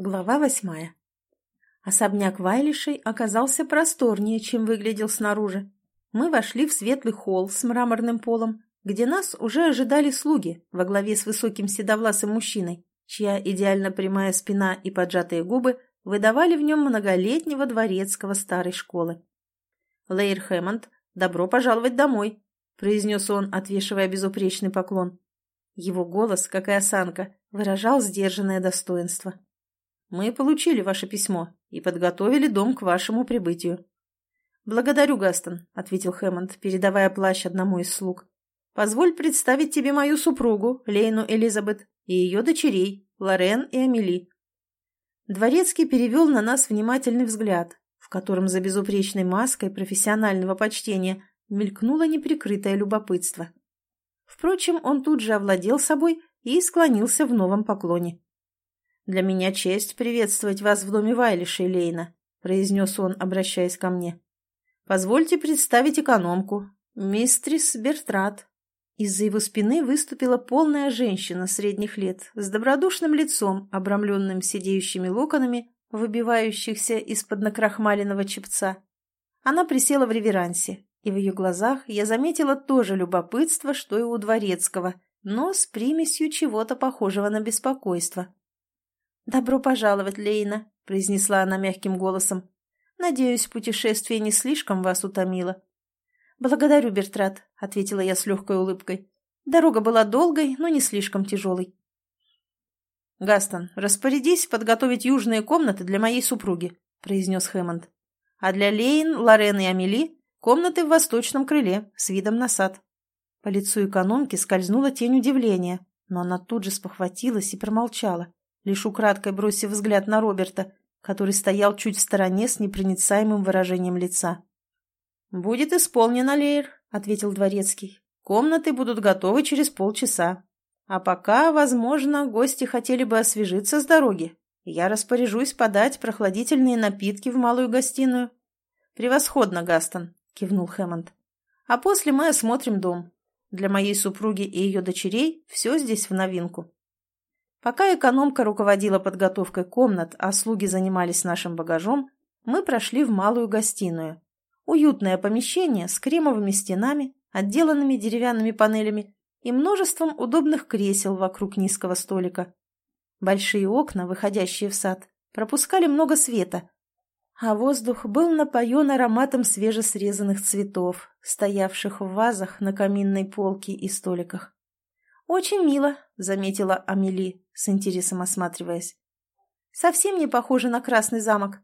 Глава восьмая. Особняк Вайлишей оказался просторнее, чем выглядел снаружи. Мы вошли в светлый холл с мраморным полом, где нас уже ожидали слуги во главе с высоким седовласым мужчиной, чья идеально прямая спина и поджатые губы выдавали в нем многолетнего дворецкого старой школы. «Лейр Хэммонд, добро пожаловать домой», — произнес он, отвешивая безупречный поклон. Его голос, как и осанка, выражал сдержанное достоинство. Мы получили ваше письмо и подготовили дом к вашему прибытию. Благодарю, Гастон, ответил Хэммонд, передавая плащ одному из слуг. Позволь представить тебе мою супругу, Лейну Элизабет, и ее дочерей, Лорен и Амели. Дворецкий перевел на нас внимательный взгляд, в котором за безупречной маской профессионального почтения мелькнуло неприкрытое любопытство. Впрочем, он тут же овладел собой и склонился в новом поклоне. «Для меня честь приветствовать вас в доме Вайлиша Лейна», — произнес он, обращаясь ко мне. «Позвольте представить экономку, мистрис Бертрат». Из-за его спины выступила полная женщина средних лет с добродушным лицом, обрамленным сидеющими локонами, выбивающихся из-под накрахмаленного чепца. Она присела в реверансе, и в ее глазах я заметила то же любопытство, что и у дворецкого, но с примесью чего-то похожего на беспокойство. «Добро пожаловать, Лейна», — произнесла она мягким голосом. «Надеюсь, путешествие не слишком вас утомило». «Благодарю, Бертрат», — ответила я с легкой улыбкой. Дорога была долгой, но не слишком тяжелой. «Гастон, распорядись подготовить южные комнаты для моей супруги», — произнес Хэммонд. «А для Лейн, Лорен и Амели комнаты в восточном крыле с видом на сад». По лицу экономки скользнула тень удивления, но она тут же спохватилась и промолчала лишь украдкой бросив взгляд на Роберта, который стоял чуть в стороне с непроницаемым выражением лица. «Будет исполнено, Лейр», — ответил Дворецкий. «Комнаты будут готовы через полчаса. А пока, возможно, гости хотели бы освежиться с дороги. Я распоряжусь подать прохладительные напитки в малую гостиную». «Превосходно, Гастон», — кивнул Хэммонд. «А после мы осмотрим дом. Для моей супруги и ее дочерей все здесь в новинку». Пока экономка руководила подготовкой комнат, а слуги занимались нашим багажом, мы прошли в малую гостиную. Уютное помещение с кремовыми стенами, отделанными деревянными панелями и множеством удобных кресел вокруг низкого столика. Большие окна, выходящие в сад, пропускали много света, а воздух был напоен ароматом свежесрезанных цветов, стоявших в вазах на каминной полке и столиках. «Очень мило», — заметила Амели, с интересом осматриваясь. «Совсем не похоже на Красный замок».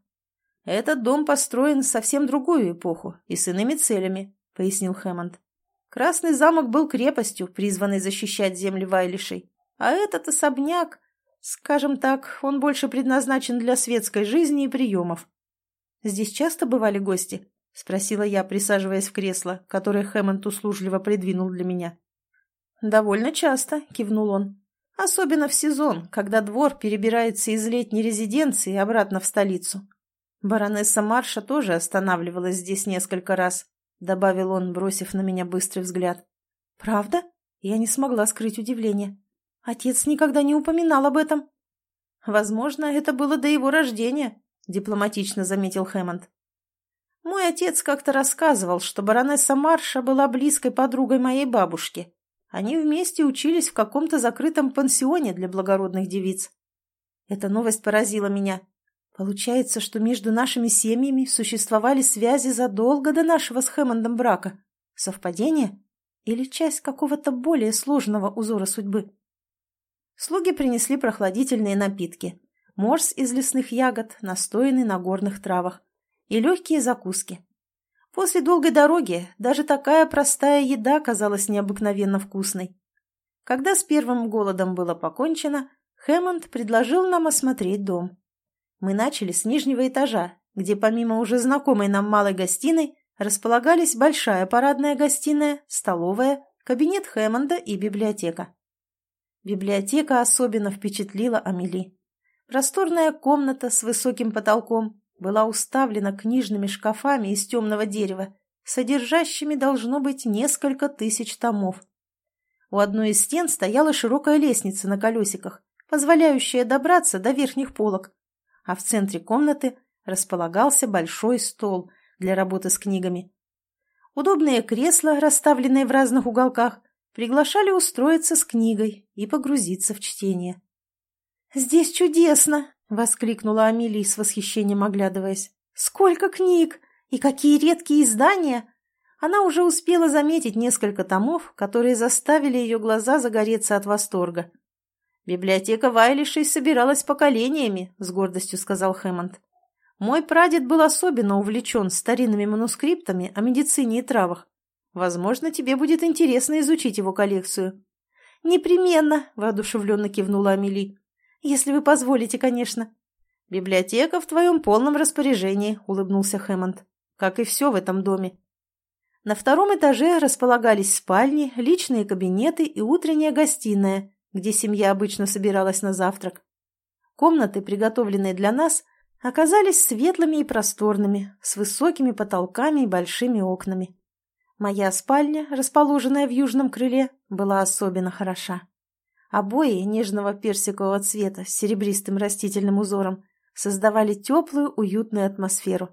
«Этот дом построен в совсем другую эпоху и с иными целями», — пояснил Хэммонд. «Красный замок был крепостью, призванной защищать земли Вайлишей, а этот особняк, скажем так, он больше предназначен для светской жизни и приемов». «Здесь часто бывали гости?» — спросила я, присаживаясь в кресло, которое Хэммонд услужливо придвинул для меня. «Довольно часто», — кивнул он. «Особенно в сезон, когда двор перебирается из летней резиденции обратно в столицу. Баронесса Марша тоже останавливалась здесь несколько раз», — добавил он, бросив на меня быстрый взгляд. «Правда?» Я не смогла скрыть удивление. Отец никогда не упоминал об этом. «Возможно, это было до его рождения», — дипломатично заметил Хэммонд. «Мой отец как-то рассказывал, что баронесса Марша была близкой подругой моей бабушки, они вместе учились в каком-то закрытом пансионе для благородных девиц. Эта новость поразила меня. Получается, что между нашими семьями существовали связи задолго до нашего с Хэммондом брака. Совпадение? Или часть какого-то более сложного узора судьбы? Слуги принесли прохладительные напитки. Морс из лесных ягод, настоянный на горных травах. И легкие закуски. После долгой дороги даже такая простая еда казалась необыкновенно вкусной. Когда с первым голодом было покончено, Хэммонд предложил нам осмотреть дом. Мы начали с нижнего этажа, где помимо уже знакомой нам малой гостиной располагались большая парадная гостиная, столовая, кабинет Хэммонда и библиотека. Библиотека особенно впечатлила Амели. Просторная комната с высоким потолком, была уставлена книжными шкафами из темного дерева, содержащими, должно быть, несколько тысяч томов. У одной из стен стояла широкая лестница на колесиках, позволяющая добраться до верхних полок, а в центре комнаты располагался большой стол для работы с книгами. Удобные кресла, расставленные в разных уголках, приглашали устроиться с книгой и погрузиться в чтение. «Здесь чудесно!» — воскликнула Амелия с восхищением оглядываясь. «Сколько книг! И какие редкие издания! Она уже успела заметить несколько томов, которые заставили ее глаза загореться от восторга. «Библиотека Вайлишей собиралась поколениями», — с гордостью сказал Хэммонд. «Мой прадед был особенно увлечен старинными манускриптами о медицине и травах. Возможно, тебе будет интересно изучить его коллекцию». «Непременно», — воодушевленно кивнула Амели. «Если вы позволите, конечно». «Библиотека в твоем полном распоряжении», — улыбнулся Хэммонд. «Как и все в этом доме. На втором этаже располагались спальни, личные кабинеты и утренняя гостиная, где семья обычно собиралась на завтрак. Комнаты, приготовленные для нас, оказались светлыми и просторными, с высокими потолками и большими окнами. Моя спальня, расположенная в южном крыле, была особенно хороша. Обои нежного персикового цвета с серебристым растительным узором создавали теплую, уютную атмосферу.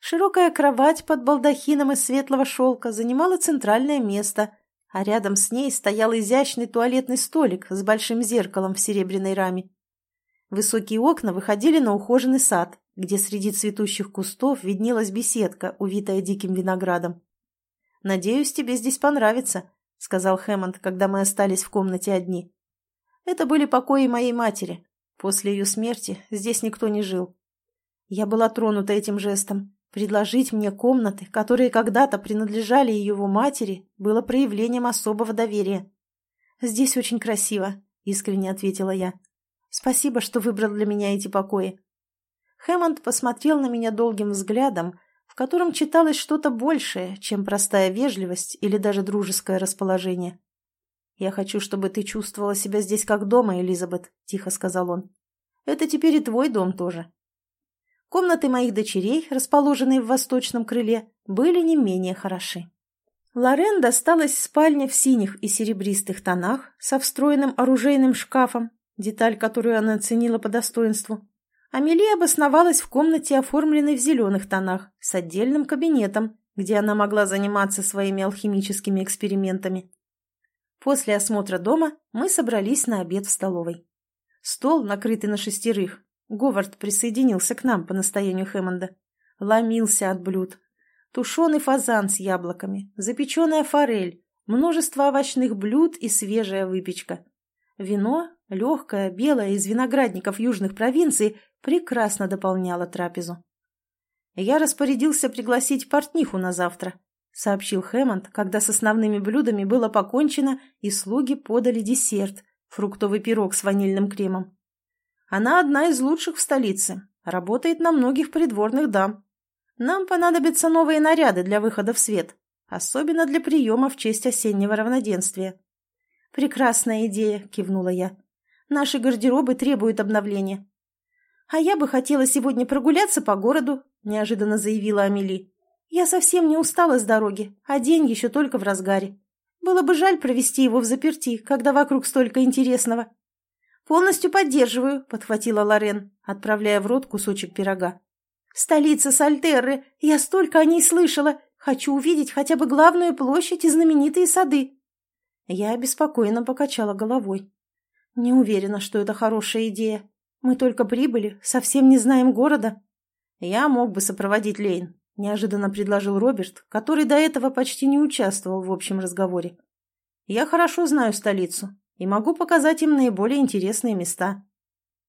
Широкая кровать под балдахином из светлого шелка занимала центральное место, а рядом с ней стоял изящный туалетный столик с большим зеркалом в серебряной раме. Высокие окна выходили на ухоженный сад, где среди цветущих кустов виднелась беседка, увитая диким виноградом. «Надеюсь, тебе здесь понравится», — сказал Хэммонд, когда мы остались в комнате одни. «Это были покои моей матери. После ее смерти здесь никто не жил». Я была тронута этим жестом. Предложить мне комнаты, которые когда-то принадлежали его матери, было проявлением особого доверия. «Здесь очень красиво», — искренне ответила я. «Спасибо, что выбрал для меня эти покои». Хэммонд посмотрел на меня долгим взглядом, в котором читалось что-то большее, чем простая вежливость или даже дружеское расположение. «Я хочу, чтобы ты чувствовала себя здесь как дома, Элизабет», — тихо сказал он. «Это теперь и твой дом тоже. Комнаты моих дочерей, расположенные в восточном крыле, были не менее хороши. Лорен досталась спальня в синих и серебристых тонах со встроенным оружейным шкафом, деталь, которую она оценила по достоинству. Амелия обосновалась в комнате, оформленной в зеленых тонах, с отдельным кабинетом, где она могла заниматься своими алхимическими экспериментами. После осмотра дома мы собрались на обед в столовой. Стол, накрытый на шестерых, Говард присоединился к нам по настоянию Хэммонда. Ломился от блюд. Тушеный фазан с яблоками, запеченная форель, множество овощных блюд и свежая выпечка. Вино, легкое, белое, из виноградников южных провинций, прекрасно дополняло трапезу. «Я распорядился пригласить портниху на завтра», — сообщил Хэммонд, когда с основными блюдами было покончено, и слуги подали десерт — фруктовый пирог с ванильным кремом. Она одна из лучших в столице, работает на многих придворных дам. Нам понадобятся новые наряды для выхода в свет, особенно для приема в честь осеннего равноденствия. «Прекрасная идея», — кивнула я. «Наши гардеробы требуют обновления». «А я бы хотела сегодня прогуляться по городу», — неожиданно заявила Амели. «Я совсем не устала с дороги, а день еще только в разгаре. Было бы жаль провести его в заперти, когда вокруг столько интересного». «Полностью поддерживаю», — подхватила Лорен, отправляя в рот кусочек пирога. «Столица Сальтерры! Я столько о ней слышала! Хочу увидеть хотя бы главную площадь и знаменитые сады!» Я обеспокоенно покачала головой. «Не уверена, что это хорошая идея. Мы только прибыли, совсем не знаем города». «Я мог бы сопроводить Лейн», — неожиданно предложил Роберт, который до этого почти не участвовал в общем разговоре. «Я хорошо знаю столицу и могу показать им наиболее интересные места.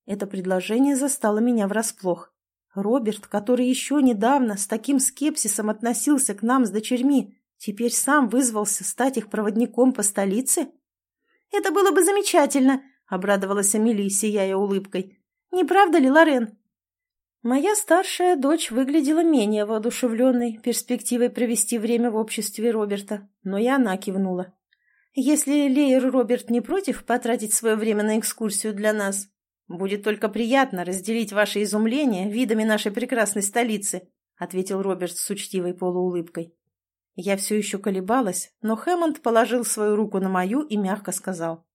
Это предложение застало меня врасплох. Роберт, который еще недавно с таким скепсисом относился к нам с дочерьми, теперь сам вызвался стать их проводником по столице? «Это было бы замечательно!» — обрадовалась Амелия, сияя улыбкой. «Не правда ли, Лорен?» Моя старшая дочь выглядела менее воодушевленной перспективой провести время в обществе Роберта, но и она кивнула. Если Лейер Роберт не против потратить свое время на экскурсию для нас, будет только приятно разделить ваше изумление видами нашей прекрасной столицы», ответил Роберт с учтивой полуулыбкой. Я все еще колебалась, но Хэммонд положил свою руку на мою и мягко сказал.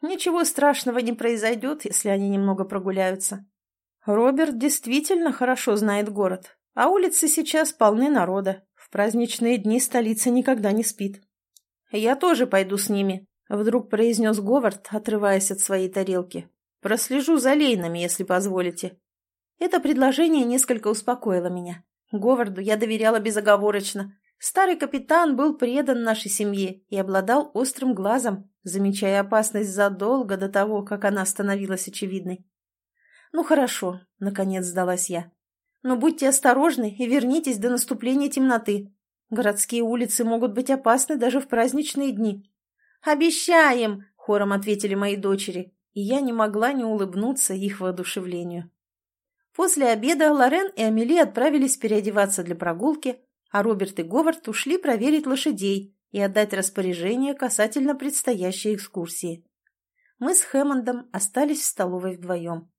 «Ничего страшного не произойдет, если они немного прогуляются». Роберт действительно хорошо знает город, а улицы сейчас полны народа. В праздничные дни столица никогда не спит. «Я тоже пойду с ними», — вдруг произнес Говард, отрываясь от своей тарелки. «Прослежу за Лейнами, если позволите». Это предложение несколько успокоило меня. Говарду я доверяла безоговорочно. Старый капитан был предан нашей семье и обладал острым глазом, замечая опасность задолго до того, как она становилась очевидной. «Ну хорошо», — наконец сдалась я. «Но будьте осторожны и вернитесь до наступления темноты. Городские улицы могут быть опасны даже в праздничные дни». «Обещаем!» — хором ответили мои дочери, и я не могла не улыбнуться их воодушевлению. После обеда Лорен и Амели отправились переодеваться для прогулки, а Роберт и Говард ушли проверить лошадей и отдать распоряжение касательно предстоящей экскурсии. Мы с Хэммондом остались в столовой вдвоем.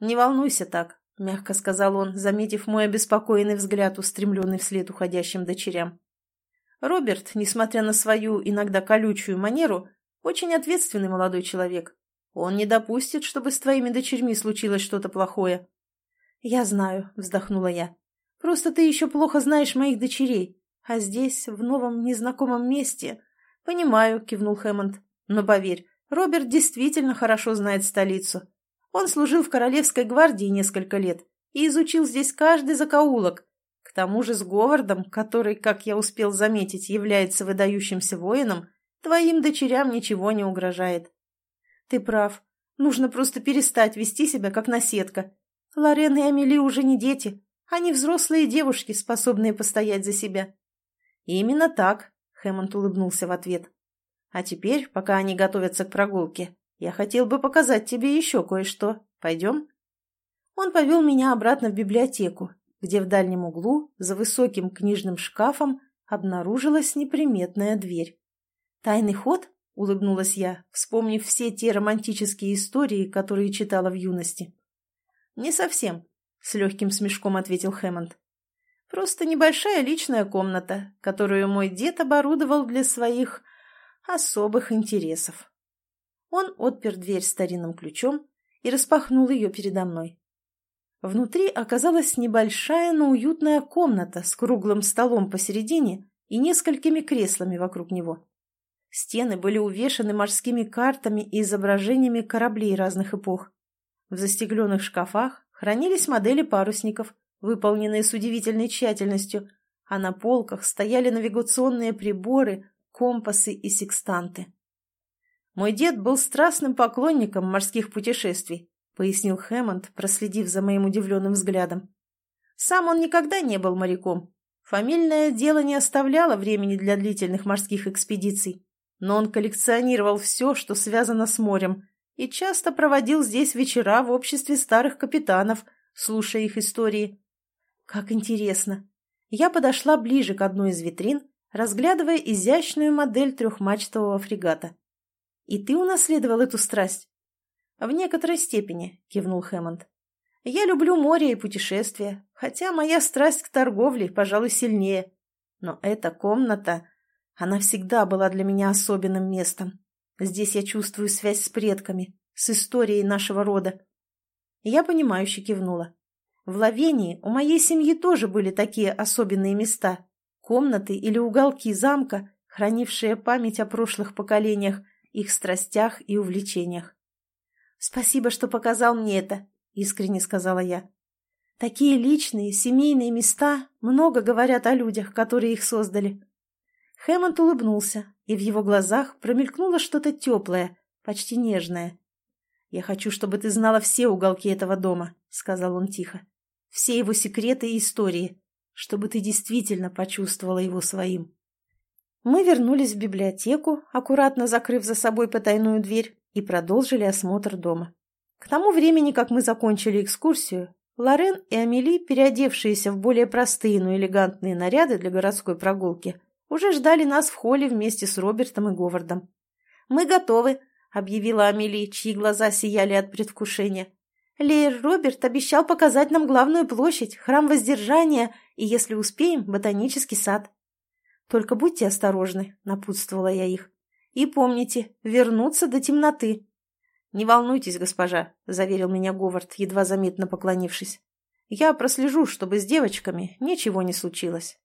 «Не волнуйся так», — мягко сказал он, заметив мой обеспокоенный взгляд, устремленный вслед уходящим дочерям. Роберт, несмотря на свою иногда колючую манеру, очень ответственный молодой человек. Он не допустит, чтобы с твоими дочерьми случилось что-то плохое. «Я знаю», — вздохнула я. «Просто ты еще плохо знаешь моих дочерей, а здесь, в новом незнакомом месте...» «Понимаю», — кивнул Хэммонд. «Но поверь, Роберт действительно хорошо знает столицу. Он служил в Королевской гвардии несколько лет и изучил здесь каждый закоулок. К тому же с Говардом, который, как я успел заметить, является выдающимся воином, твоим дочерям ничего не угрожает. Ты прав. Нужно просто перестать вести себя как наседка. Лорен и Амели уже не дети. Они взрослые девушки, способные постоять за себя. именно так, Хэммонд улыбнулся в ответ. А теперь, пока они готовятся к прогулке, я хотел бы показать тебе еще кое-что. Пойдем?» Он повел меня обратно в библиотеку, где в дальнем углу, за высоким книжным шкафом, обнаружилась неприметная дверь. «Тайный ход?» — улыбнулась я, вспомнив все те романтические истории, которые читала в юности. «Не совсем», — с легким смешком ответил Хэммонд. «Просто небольшая личная комната, которую мой дед оборудовал для своих особых интересов». Он отпер дверь старинным ключом и распахнул ее передо мной. Внутри оказалась небольшая, но уютная комната с круглым столом посередине и несколькими креслами вокруг него. Стены были увешаны морскими картами и изображениями кораблей разных эпох. В застекленных шкафах хранились модели парусников, выполненные с удивительной тщательностью, а на полках стояли навигационные приборы, компасы и секстанты. Мой дед был страстным поклонником морских путешествий, пояснил Хэммонд, проследив за моим удивленным взглядом. Сам он никогда не был моряком. Фамильное дело не оставляло времени для длительных морских экспедиций, но он коллекционировал все, что связано с морем, и часто проводил здесь вечера в обществе старых капитанов, слушая их истории. Как интересно! Я подошла ближе к одной из витрин, разглядывая изящную модель трехмачтового фрегата. И ты унаследовал эту страсть? В некоторой степени, кивнул Хэммонд. Я люблю море и путешествия, хотя моя страсть к торговле, пожалуй, сильнее. Но эта комната, она всегда была для меня особенным местом. Здесь я чувствую связь с предками, с историей нашего рода. Я понимающе кивнула. В Лавении у моей семьи тоже были такие особенные места, комнаты или уголки замка, хранившие память о прошлых поколениях, их страстях и увлечениях. «Спасибо, что показал мне это», — искренне сказала я. «Такие личные, семейные места много говорят о людях, которые их создали». Хэммонд улыбнулся, и в его глазах промелькнуло что-то теплое, почти нежное. «Я хочу, чтобы ты знала все уголки этого дома», — сказал он тихо. «Все его секреты и истории, чтобы ты действительно почувствовала его своим». Мы вернулись в библиотеку, аккуратно закрыв за собой потайную дверь, и продолжили осмотр дома. К тому времени, как мы закончили экскурсию, Лорен и Амели, переодевшиеся в более простые, но элегантные наряды для городской прогулки, уже ждали нас в холле вместе с Робертом и Говардом. «Мы готовы», — объявила Амели, чьи глаза сияли от предвкушения. «Лейер Роберт обещал показать нам главную площадь, храм воздержания и, если успеем, ботанический сад». Только будьте осторожны, напутствовала я их. И помните, вернуться до темноты. «Не волнуйтесь, госпожа», — заверил меня Говард, едва заметно поклонившись. «Я прослежу, чтобы с девочками ничего не случилось».